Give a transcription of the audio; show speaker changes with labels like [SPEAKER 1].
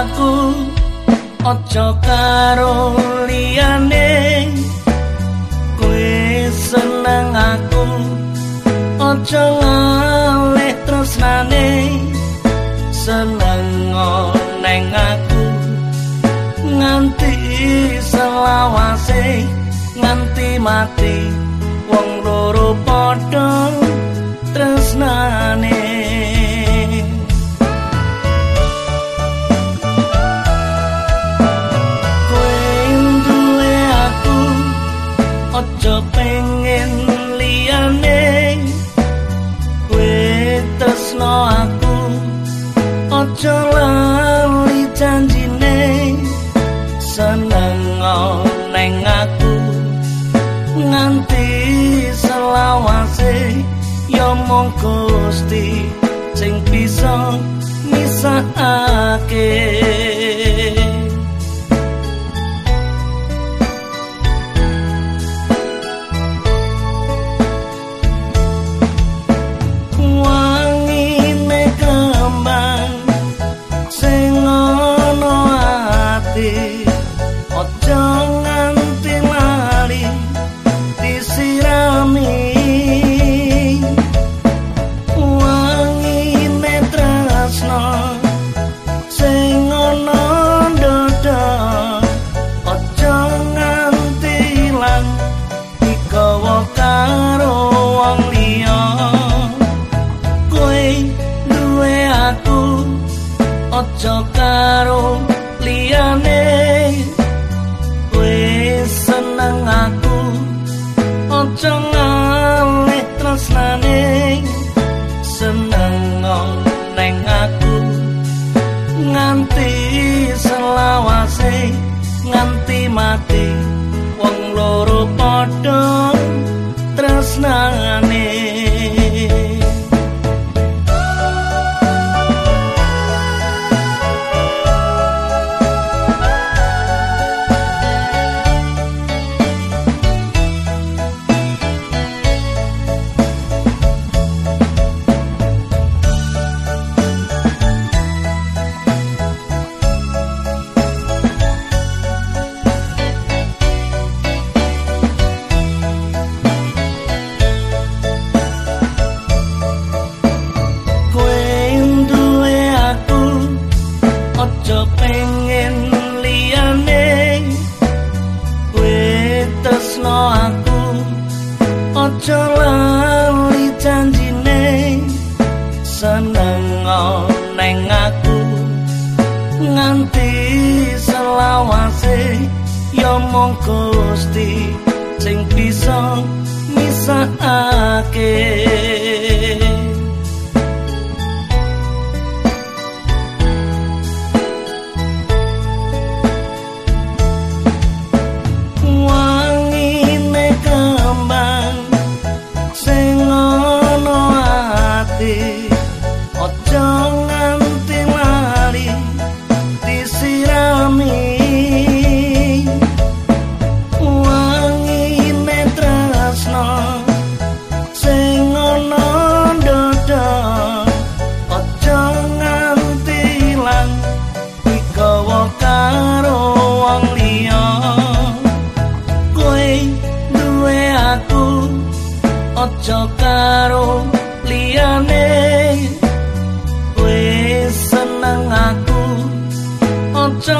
[SPEAKER 1] aku aja karo liyane. Kowe seneng aku aja ngalih tresnane. Seneng neng aku nganti selawase nganti mati wong loro padha aja lali janjine seneng neng aku. Nganti selawase ya mong gusti sing bisa misahake aja karo liyane kowe seneng aku. Aja ngalih tresnane seneng neng aku. Nganti selawase nganti mati aja lali janjine seneng neng aku. Nganti selawase ya mong gusti sing bisa misahake aja karo liyane kowe seneng aku. Aja